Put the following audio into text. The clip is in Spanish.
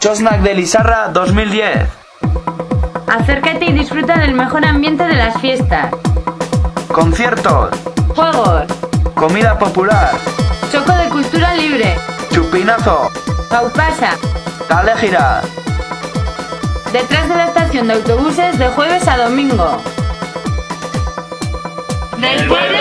Chosnack de Lizarra 2010. Acércate y disfruta del mejor ambiente de las fiestas. Conciertos. Juegos. Comida popular. Choco de cultura libre. Chupinazo. Paupasa. Gira. Detrás de la estación de autobuses de jueves a domingo. Del.